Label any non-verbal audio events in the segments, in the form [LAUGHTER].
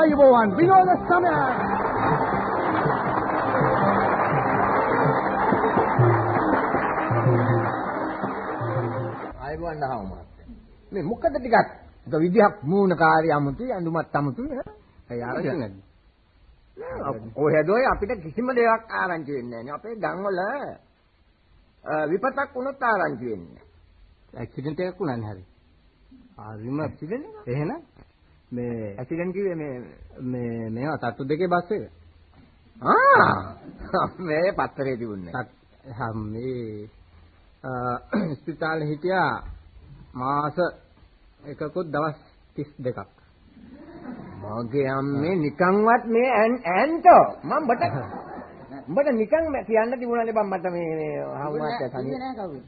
ආයුබෝවන් විනෝද සමය ආයුබෝවන් දහව මහත්තයා. මේ මොකද ටිකක් එක විදිහක් මූණකාරී අමුතුයි අඳුමත් අමුතුයි ඈ. ඒ ආරංචි නැද්ද? ඔයදෝයි අපිට කිසිම දෙයක් ආරංචි වෙන්නේ නැහැ. අපේ ගම් වල විපතක් වුණොත් ආරංචි වෙන්නේ. ඇක්සිඩන්ට් එකක් වුණානේ හරි. ආරිම ඇක්සිඩන්ට් එක? එහෙනම් මේ ඇක්සිඩන්ට් කිව්වේ මේ මේ මේවා තට්ටු දෙකේ බස් එක. ආ [LAUGHS] මේ පත්තරේ තිබුණේ. මේ [CLEARS THROAT] ස්පිතාලේ හිටියා මාස එකකුත් දවස් 32ක්. මගේ අම්මේ නිකන්වත් මේ ඇන්ටෝ මම බට උඹට නිකන් කියන්න තිබුණානේ බං මට මේ මේ නෑ කවුරු.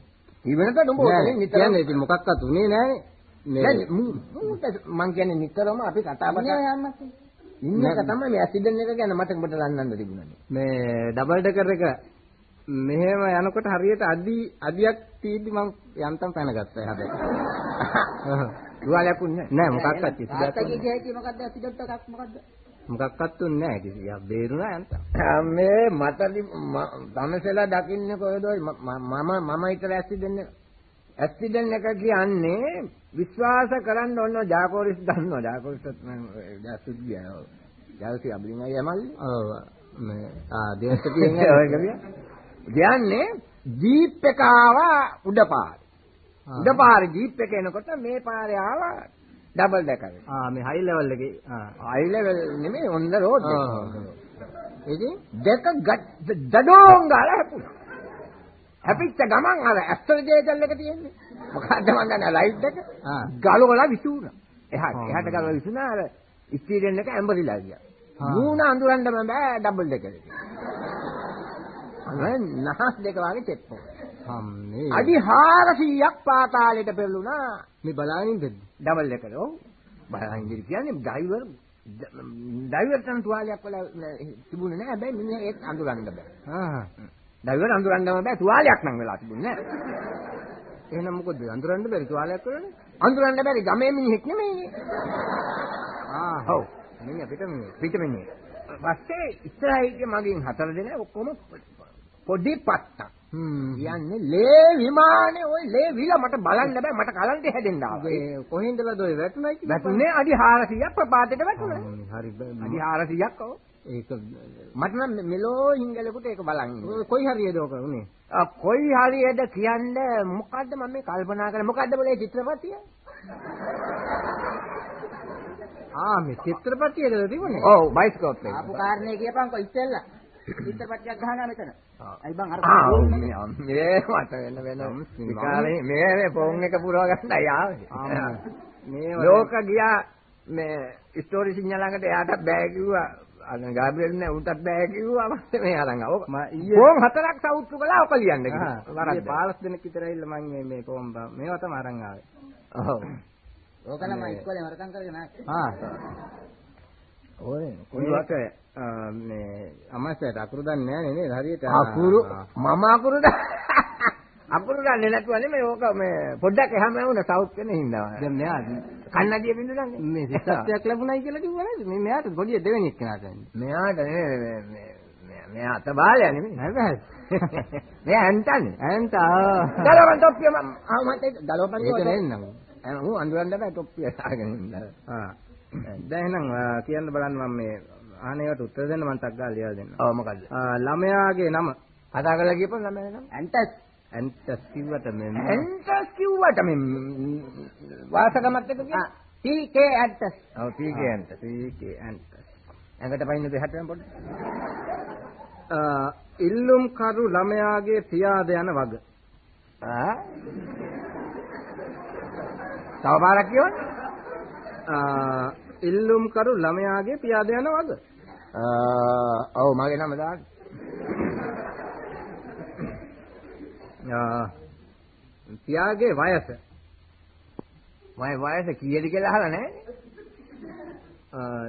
ඉවෙනට උඹ ඔතනින් නිතරම කියන්නේ ඉතින් මොකක්වත් උනේ නෑනේ. නෑ මං කියන්නේ නිතරම අපි කතා බහ ඉන්නේ යන්නත්. ඉන්න එක තමයි මේ ඇක්සිඩන්ට් එක ගැන මට උඹට රන්නන්න තිබුණානේ මේ ඩබල් ඩෙකර් එක මෙහෙම යනකොට හරියට අදි අදියක් තීද්දි මම යන්තම් පැනගත්තා හැබැයි. [LAUGHS] දුවාලයක් උන්නේ නෑ මොකක්වත් කිසි දෙයක් තාත්තගේ කියයි මොකද්ද ඇක්සිඩන්ට් එකක් මොකද්ද? මොකක්වත් උන්නේ නෑ කිසි. යා බේරුණා යන්තම්. මේ මට තමසලා දකින්නේ කොහෙද මම මම හිතලා ඇක්සිඩන්ට් එක ඇක්සිඩන්ට් එක කියන්නේ විශ්වාස කරන්න ඕන ජාකෝරිස් දන්නවා. ජාකෝරිස් මම දැසුත් ගියා. ජාකෝරිස් අබලින් අය යමල්ලි ඔව්. මේ ආ දේශ කියන්නේ [LAUGHS] ඔය කියන්නේ ජීප් එක ආවා උඩ පාරේ උඩ පාරේ ජීප් එක එනකොට මේ පාරේ ආවා ඩබල් ඩෙකර් ආ මේ හයි ලෙවල් එකේ. ආ. හයි ලෙවල් නෙමෙයි ඔන් ද රෝඩ් ඉතින් දෙක දඩෝන් ගාලා හැපුණා හැපිච්ච ගමන් අර ඇස්ට්‍රජේජල් එක තියෙන්නේ. මොකද්ද මන් දන්නේ? ලයිට් එක? ගලවලා විසුණා. එහාට එහාට ගලවලා විසුණා. අර ස්ටීරියන් එක ඇම්බරිලා ගියා. මූණ අඳුරන්නම බෑ ඩබල් එක. අනේ නහස් දෙක වගේ තෙප්පෝ. අම්මේ. අඩි 400ක් පාතාලයට පෙරළුණා මේ බලාගෙන ඉඳද්දි? ඩබල් ඩෙකර් ඔව්. බලන් ඉඳි කියන්නේ ඩ්‍රයිවර් ඩ්‍රයිවර් තන තුවාලයක් වල තිබුණේ නෑ. හැබැයි මිනිහ ඒත් අඳුරන්න බෑ. ආ ඩ්‍රයිවර් අඳුරන්නම බෑ. තුවාලයක් නම් වෙලා තිබුණේ නෑ. එහෙනම් මොකද? අඳුරන්න බැරි තුවාලයක් කරන්නේ අඳුරන්න බැරි ගමේ මිනිහෙක් නෙමෙයි. ආ ඔව් මිනිහ පිට මිනිහ පිටමනේ පස්සේ ඉස්සරහිට මගෙන් හතර දෙනා ඔක්කොම පොඩි හ්ම්. කියන්නේ ලේ විමානේ ওই ලේ විල මට බලන්න බෑ. මට කලන්තේ හැදෙන්න ආවා. ඒ කොහෙන්දලාද ඔය කිව්වේ? වැටුනේ අඩි 400ක් ප්‍රපාතයට වැටුණා. හරි අඩි 400ක් ඔව් ඒක මට නම් මෙලෝ හිංගලෙකුට ඒක බලන් ඉන්න. කොයි හරියද ඔක උනේ ආ, කොයි හරියද කියන්නේ මොකද්ද මම මේ කල්පනා කරන්නේ මොකද්ද බලේ චිත්‍රපටිය? ආ මේ චිත්‍රපටියද තිබුණේ ඔව් බයිස්කෝප් එක. ආපු කාරණේ කියපන්කො ඉස්සෙල්ලා. චිත්‍රපටයක් ගහනවා මෙතන. අයි බං අර මේ මට වෙන වෙන විකාරේ මේ මේ ෆෝන් එක පුරව ගන්නයි ආවේ. ආ, මේ ලෝක ගියා මේ ස්ටෝරි සිංහ ළඟට එයාට බෑ කිව්වා. අර ගාබ්‍රියෙල් නෑ උන්ටත් බෑ කිව්වා මම මේ අරන් ආව. මම ඊයේ ෆෝන් හතරක් සවුත්තු කළා ඔක ලියන්න කිව්වා. ඊයේ වරද්ද. 15 දෙනෙක් විතර ඇවිල්ලා මම මේ මේ පොම් මේවා තමයි අරන් ආවේ ඔව්. ඕක නම් ඉස්කෝලේ වරකම් කරගෙන ආවේ. ආ ඔය කොහොමද මේ අමාසයට අකුරු දන්නේ නැහැ නේද හරියට අකුරු. මම අකුරු ද අකුරු දන්නේ නැතුව නෙමෙයි ඕක මේ පොඩ්ඩක් එහාම වුණ සවුත් වෙන හින්දා. දැන් මෙයා කන්නඩිය බින්දුනන්නේ. මේ සිස්සත්යක් ලැබුණයි කියලා කිව්වා නේද මේ මෙයාට පොඩි දෙවෙනි එක්කෙනාට මෙයාට නෙමෙයි මේ මෙයා අත බාලයා නෙමෙයි. හැබැයි මෙයා ඇන්ටන්නේ. ඇන්ට ගලවන්න තොප්පිය මම ආ මට ගලවපන් ඒක නෙන්නම් ඌ අඳුරන්න බෑ තොප්පිය සාගෙන ඉඳලා. ආ දැන් එහෙනම් ආ, කියන්න බලන්න මම මේ අහනේකට උත්තර දෙන්න මම ටක් ගාලා ලියලා දෙන්නම් ඔව් මොකද්ද? ආ, ළමයාගේ නම කතා කරලා කියපන් ළමයා නම. ඇන්ටස් ඇන්ටස් කිව්වට මේ ඇන්ටස් කිව්වට මේ වාසගමත් එක කිය. TK ඇන්ටස්. ඔව් ටීකේ ඇන්ටස්. ටීකේ ඇන්ටස් ඇඟට පයින්න දෙහට යන පොඩ්ඩ. ආ, ඉල්ලුම් කරු ළමයාගේ පියාද යන වග ආ? තව පාරක් කියවන්න. ආ, ඉල්ලුම් කරු ළමයාගේ පියාද යන වග ඔව් මගේ නම දාන්න. පියාගේ වයස මම වයස කීයද කියලා අහලා නැහැ.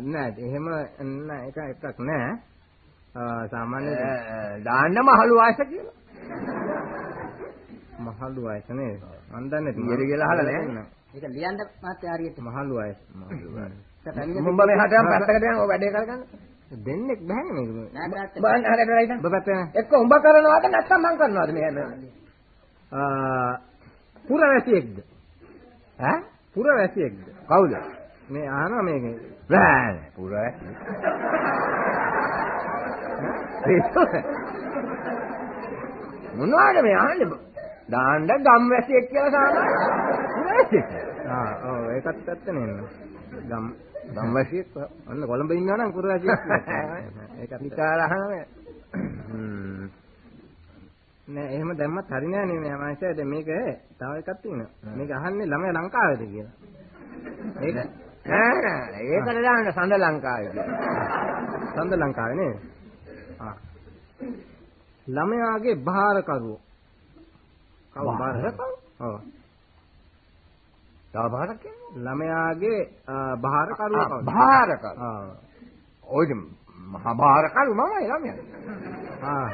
[LAUGHS] නෑ එහෙම නෑ එක එකක් නෑ සාමාන්‍ය දාන්න මහලු වයස කියලා. [LAUGHS] මහලු වයස නේද මන් දන්නේ කීයද කියලා අහලා නැහැ. ඒක ලියන්න මාත් හරියට. මහලු වයස මහලු වයස මුඹ මෙහාට යන් පැත්තකට යන් ඔය වැඩේ කරගන්න. දෙන්නෙක් බෑනේ මේක. නෑ තාත්තා. බලන්න හරියට රයිද? ඔබ පැත්තේ එක්ක උඹ කරනවාද නැත්නම් මං කරනවාද මේ ආ පුරවැසියෙක්ද? ඈ? පුරවැසියෙක්ද? කවුද? මේ අහනවා මේක. බෑ පුරා. මොනවාද මේ අහන්නේ? දාන්න ගම්වැසියෙක් කියලා සාමාන්‍ය. පුරවැසියෙක්. ආ ඔව් ඒකත් ඇත්ත නේද? ගම් ගම්වැසියෙක් ඔන්න කොළඹ ඉන්නවා නම් පුරවැසියෙක්. ඒකත් විකාර අහනවා. හ්ම්. නෑ එහෙම දැම්මත් හරි නෑ නේ මේ මාෂයද මේක තව එකක් තියෙනවා. මේක අහන්නේ ළමයා ලංකාවේද කියලා. ඒක නෑ නෑ ඒකට දාන්න සඳ ලංකාවේ කියලා. සඳ ලංකාවේ නේද? ආ. ළමයාගේ බාරකරුවෝ. කවුද බාරකරුවෝ? ඔව්. තව බාරක් කියන්නේ? ළමයාගේ බාරකරුවෝ කවුද? භාරක. ආ. ඔය මහා භාරකරු මමයි ළමයා. ආ.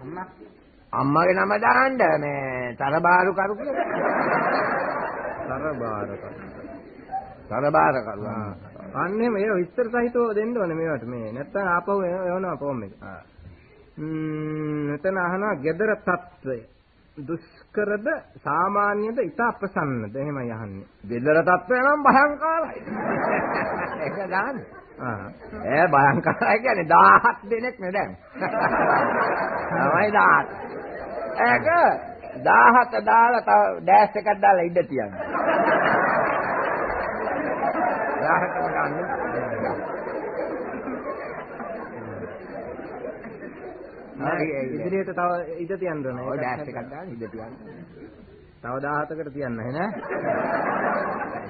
අම්මා අම්මගේ නම දාන්න මේ තරබාරු කරු කියලා. තරබාර කරු. තරබාර කරු. අන්නේ මේ විස්තර සහිතව දෙන්න ඕනේ මේවට මේ. නැත්තම් ආපහු එවනවා කොහොමද? මෙතන අහනවා gedara tattway. දුෂ්කරද සාමාන්‍යද ඊට අප්‍රසන්නද එහෙමයි අහන්නේ. gedara tattway නම් භයංකාරයි. ඒක දාන්නේ. ඈ භයංකාරයි කියන්නේ 1000ක් දෙනෙක් නේ දැන්. [LAUGHS] තමයි 1000ක්. ඒක 17 දාලා තව ඩෑෂ් එකක් දාලා ඉඳ තියන්න. 17 ගන්න. ඉදිරියට තව ඉඳ තියන්න ඕනේ. ඔය ඩෑෂ් එකක් දාලා ඉඳ තියන්න. තව 17කට තියන්න ඈ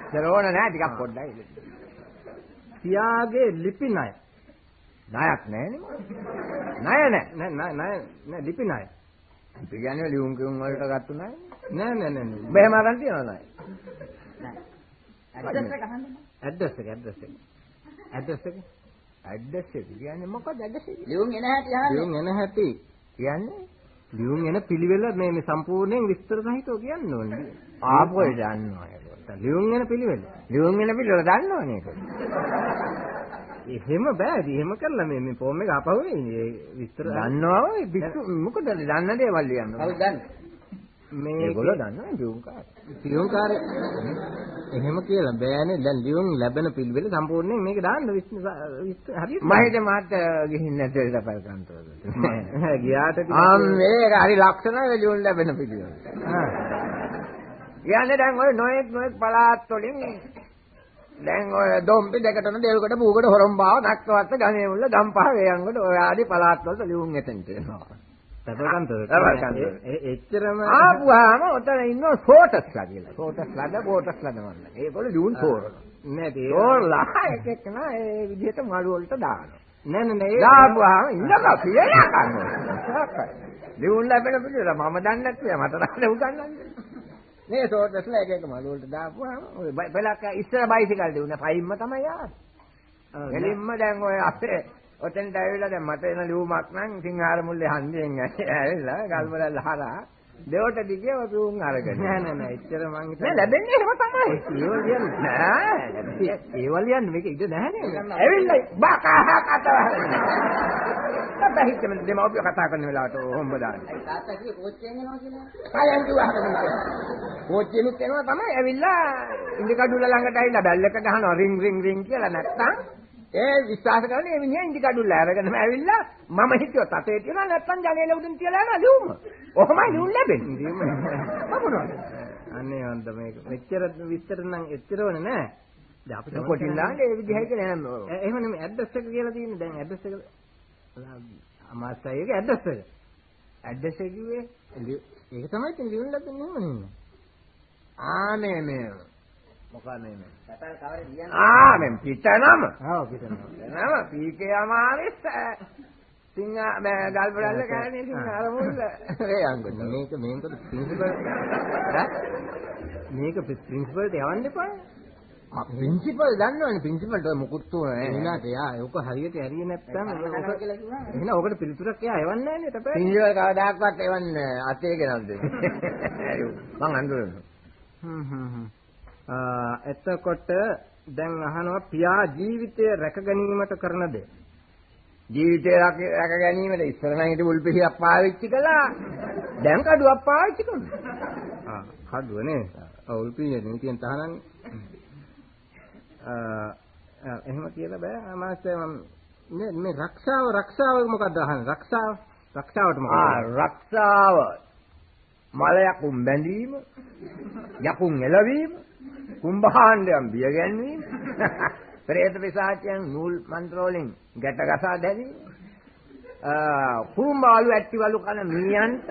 ඉතල ඕන නෑ ටිකක් පොඩ්ඩයි. සියාගේ ලිපි ණය. ණයක් නෑනේ. ණය නෑ. නෑ නෑ නෑ නෑ ලිපි ණය. අපි කියන්නේ ලියුම් කිවුම් වලට ගත්තු. නෑ නෑ නෑ ඔබ එහෙම අරන් තියනවද ණය? නෑ. ඇඩ්‍රස් එක අහන්න. ඇඩ්‍රස් එක ඇඩ්‍රස් එක. ඇඩ්‍රස් එක. ඇඩ්‍රස් එක කියන්නේ මොකක්ද ඇඩ්‍රස් එක? ලියුම් එන හැටි අහන්න. ලියුම් එන හැටි. කියන්නේ ලියුම් එන පිළිවෙල මේ මේ සම්පූර්ණයෙන් විස්තර සහිතව කියන්න ඕනේ. ආපු ඒ දන්නවා ඒක. ලියුම් එන පිළිවෙල. ලියුම් වෙන පිළිවෙල දන්නවනේ ඒක. එහෙම බෑ. එහෙම කරලා මේ මේ ෆෝම් එක ආපහු මේ විස්තර දන්නවා ඔය පිස්සු මොකද දන්න දේවල් ලියන්න. කවුද දන්නේ? මේ ඒගොල්ලෝ දන්නවා ලියුම් කාර්ය. ලියුම් කාර්ය එහෙම කියලා බෑනේ. දැන් ලියුම් ලැබෙන පිළිවෙල සම්පූර්ණයෙන් මේක දාන්න විස්තර හරියට. මම හිතේ මාත් ගිහින් නැද්ද තපල් කන්තෝද. ගියාට ටිකක්- ආ මේක හරි ලක්ෂණ ලියුම් ලැබෙන පිළිවෙල. ආ. කියන්නේ දැන් ඔය නොයෙක් නොයෙක් පළාත් වලින් දැන් ඔය දොම්පි දෙකටම දෙවකට බූකට හොරම්බාව නක්කවත්ත ගණේ මුල්ල ගම්පහ වේයන්ගොඩ ඔය ආදී පළාත් වලට ලියුම් එතෙන්ට එනවා. එච්චරම ආපුවාම ඔතන ඉන්නවා සෝටස්ලා කියලා. සෝටස්ලාද බෝටස්ලාද මන්න. ඒගොල්ලෝ ලියුම් තෝරනවා. නෑ ඒ තෝරලා එක එකනා ඒ විදිහට මඩු වලට දානවා. නෑ නෑ නෑ දාපුවාම ඉන්නකෝ කියලා කන්නවා. ලියුම් ලැබෙන පිළිවෙල මම දන්නේ නැත්නම් මට නම් උගන්වන්නේ. මේ සෝටස්ලා එක එක මඩු වලට දාපුවාම ඔය බලක ඉස්සර බයිසිකල් දුන්න පයින්ම තමයි ආවේ. එලින්ම දැන් ඔය අපේ ඔතෙන්ට ඇවිල්ලා දැන් මට එන ලියුමක් නම් සිංහාර මුල්ලේ හන්දියෙන් ඇවිල්ලා ගල්වල හරහා දෙවට දිගේ ලියුම් අරගෙන. නෑ නෑ නෑ එච්චර මං නෑ හිතන්නේ ලැබෙන්නේ එහෙම තමයි. ඒවල් කියන්නේ නෑ. ඒවල් කියන්නේ මේක ඉඳ නැහැ නේද? ඇවිල්ලා බකහ කතා කරනවා. හිතෙම දෙමව්පිය කතා කරන වෙලාවට හොම්බ දාන්නේ. තාත්තා කිව්වේ කෝච්චියෙන් එනවා කියලා. කයන් කිව්වා කෝච්චියෙනුත් එනවා තමයි ඇවිල්ලා ඉන්දිකඩුල්ල ළඟට ඇවිල්ලා බැල් එක ගහනවා රින් රින් රින් කියලා නැත්තම් ඒ විශ්වාස කරන්නේ මේ මිනිහා ඉන්දිකඩුල්ල අරගෙනම ඇවිල්ලා මම හිතුවා තතේ තියනවා නැත්තම් ජනේල උඩින් තියලා යනවා ලියුම. ඔහොමයි ලියුම් ලැබෙන්නේ. මොකද? අනේ වන්ද මේක මෙච්චර විස්තර නම් එච්චරවල නෑ. දැන් අපිට කොටින් දාන්නේ ඒ විදිහයි කියලා නෑ. එහෙම නෙමෙයි ඇඩ්‍රස් එක කියලා තියෙන්නේ දැන් ඇඩ්‍රස් එක අමාසයිගේ ඇඩ්‍රස් එක. ඇඩ්‍රස් එක කිව්වේ ඒක තමයි ඉතින් ලියන්න ලැබෙන්නේ නෙමෙයි. ආ මේ මේ මොකක්ද මේ මේ? තපල් කවරේ ලියන්න. ආ මේ පිටනම ආව පිටනවා. නම පීකේ අමාරිස් සිංහ මේ ගල්බඩල්ල කෑනේ සිංහ අර මුල්ල වේ අංගොත් මේක මේකද ප්‍රින්සිපල් මේක ප්‍රින්සිපල්ට යවන්න එපා. ප්‍රින්සිපල් දන්නවනේ. ප්‍රින්සිපල්ට ඔය මුකුත් තුනේ එනාට යා ඒක හරියට ඇරියේ නැත්නම් ඕක කියලා කිව්වා. එහෙනම් ඔකට පිළිතුරක් එයා එවන්නේ නැහැ නේද? තපේ? ප්‍රින්සිපල් කවදාකවත් එවන්නේ අතේ ගෙනල් දෙන්නේ [LAUGHS] මං අඳුරනවා. හ්ම් හ්ම් හ්ම්. එතකොට දැන් අහනවා පියා ජීවිතය රැක ගැනීමට කරන දේ. ජීවිතේ රැක ගැනීමට ඉස්සර නම් හිටපු උල්පිහියක් පාවිච්චි කළා. දැන් කඩුවක් පාවිච්චි කරනවා. ආ කඩුව නේ. ඔව් උල්පියේ නීතියෙන් තහනන්නේ. ආ එහෙම කියලා බෑ මාස්ටර් මම මේ මේ රක්ෂාව රක්ෂාව මොකක්ද අහන්නේ? රක්ෂාව රක්ෂාවට මොකක්ද? ආ රක්ෂාව මල යකුන් බැඳීම යකුන් එළවීම කුම්භාණ්ඩයන් බිය ගැනීම [LAUGHS] ප්‍රේත පිසාචයන් නූල් මන්ත්‍ර වලින් ගැට ගසා දැමීම කුරුම්බාලු ඇට්ටිවලු කන මීයන්ට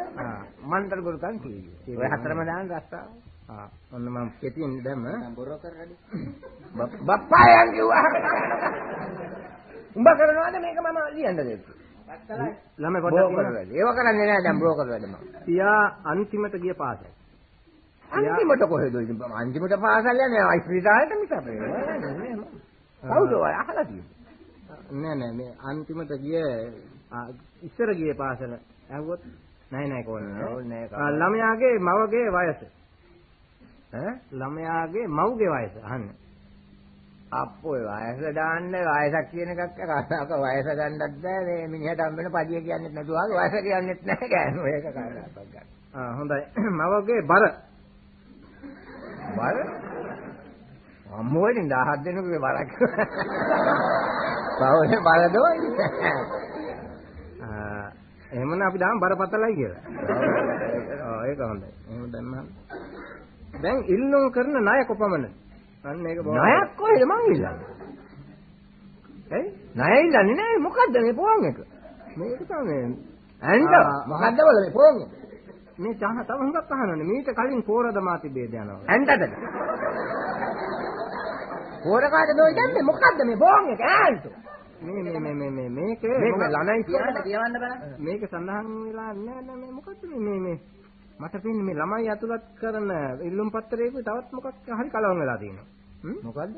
මන්ත්‍ර ගුරුකම් කියනවා. ඔය හතරම දාන රස්තාව. ආ ඔන්න මම කෙටියෙන් දැම්ම. බොරෝ කරගඩි. බප්පායන් කිව්වා. [LAUGHS] උඹ කරනවාද මේක මම ලියන්නද ඒක? ළමයි පොඩ්ඩක් වැඩ. ඒව කරන්නේ නැහැ දැන් බ්‍රෝකර් වැඩ මම. පියා අන්තිමට ගිය පාසල. අන්තිමට කොහෙද ඉතින් අන්තිමට පාසල් යන්නේ අයිස්පිරිතාලෙට මිස අපේ. කවුද ඔය අහලා තියෙන්නේ? නෑ නෑ මේ අන්තිමට ගිය ඉස්සර ගියේ පාසල. ඇහුවොත් නෑ නෑ කොහොමද? ආ, ළමයාගේ මවගේ වයස. ඈ ළමයාගේ මව්ගේ වයස අහන්න. අප්පෝ වයස දාන්න වයසක් කියන එකක් කතාවක වයස ගන්නත් බෑ මේ මිනිහට හම්බෙන පදිය කියන්නෙත් නැතුව වයස කියන්නෙත් නැහැ ගෑනු ඒක කාරණාවක් ගන්න. ආ හොඳයි. [CLEARS THROAT] මවගේ බර. බල අම්මෝයින් 17 දෙනෙකුගේ බරක්. බවනේ බලදෝයි. ආ, එහෙමනම් අපි දාමු බරපතලයි කියලා. ආ ඒක හොඳයි. එහෙම දැම්මම. දැන් ඉල්ලුම් කරන ණය කොපමණ? අන්න ඒක බෝ. ණයක් කොහෙද මං ඉල්ලන්නේ? ඇයි? ණය ඉල්ලන්නේ නැහැ මොකද්ද මේ පොන් එක? මේක තමයි ඇන්ද. මොකද්ද වල මේ පොන් එක? මේ චහ තව හුඟක් අහනවනේ. මීට කලින් පෝරද මාති බේද යනවා. ඇන්ටද? පොරකාට දොයි දැම්මේ මොකද්ද මේ පොන් එක ඈන්ට? මේ මේ මේ මේ මේ මේක මේක? ළමයි කියන්න කියවන්න බලන්න. මේක සඳහන් වෙලා නෑ නෑ මේ මොකද්ද මේ මේ මට පේන්නේ මේ ළමයි ඇතුළත් කරන ඉල්ලුම් පත්‍රයක තවත් මොකක් හරි කලවම් වෙලා තියෙනවා. මොකද්ද?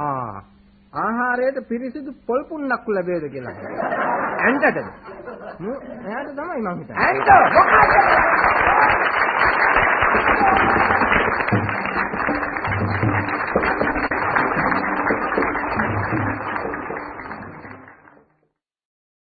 ආ ආහාරයට පිරිසිදු පොල් පුන්නක් ලැබෙද කියලා. ඇන්ටද? මු එයාට තමයි මං හිතන්නේ. ඇන්ට මොකද්ද?